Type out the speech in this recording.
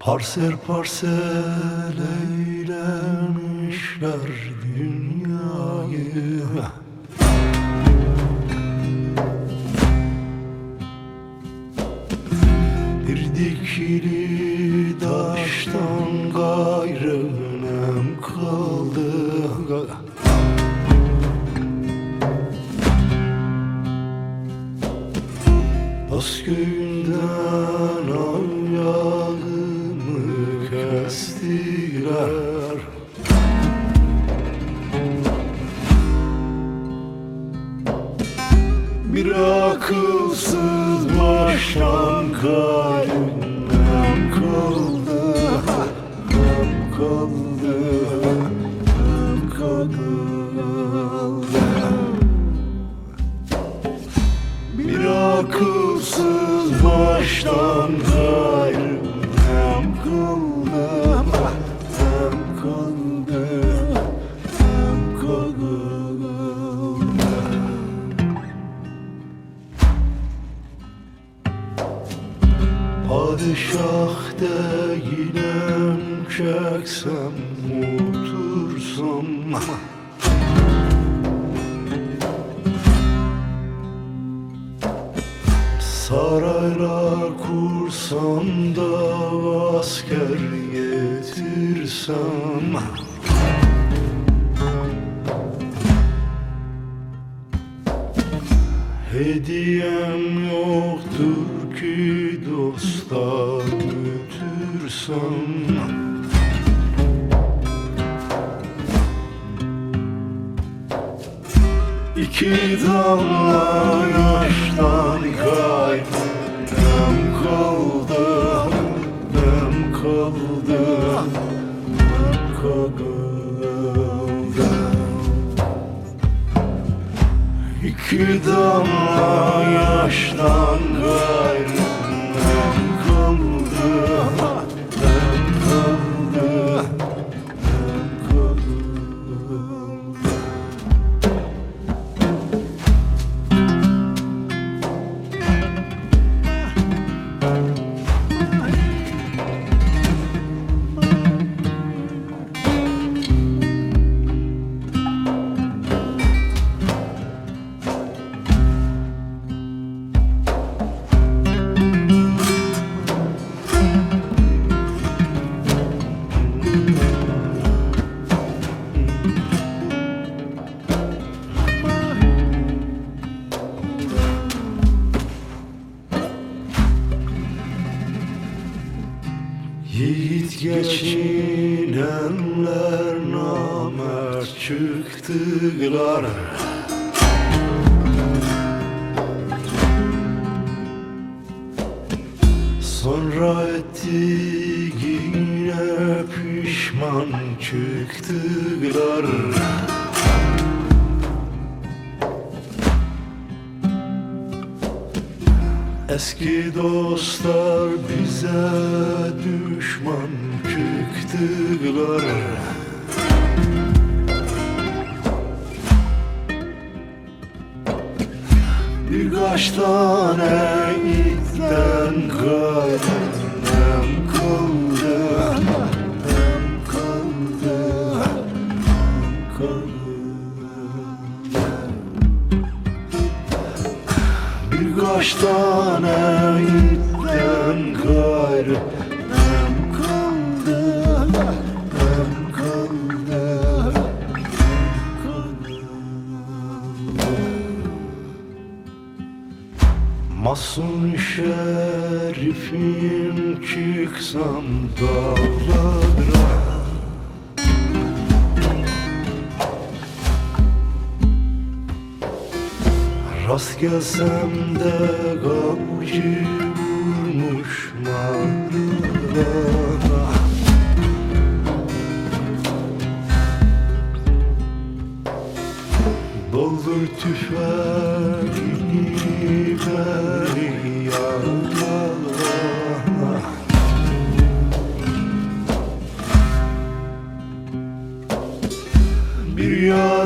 Parsel parsel eylemişler dünyayı. Bir dikili taştan gayrı kestiler Bir akılsız baştan kalbimden kaldı. Hem kaldı Hem kaldı. Bir akılsız baştan kalbim Padişah değilim çeksem otursam Saraylar kursam da asker getirsem Hediyem yoktur ki dosta götürsem İki damla yaştan kaybım kaldı Dem kaldı Dem kaldı. İki damla yaştan gayrı geçinenler namert çıktılar. Sonra ettiğine pişman çıktılar Eski dostlar bize düşman çıktılar Birkaç tane itten kaybetmem Birkaç tane itten gayrı Hem kaldı. Hem kaldı. Masum şerifim çıksam dağlara Rast gelsem de gamcı vurmuş Mevlana Doldur tüfeğini beni yalana Bir yalana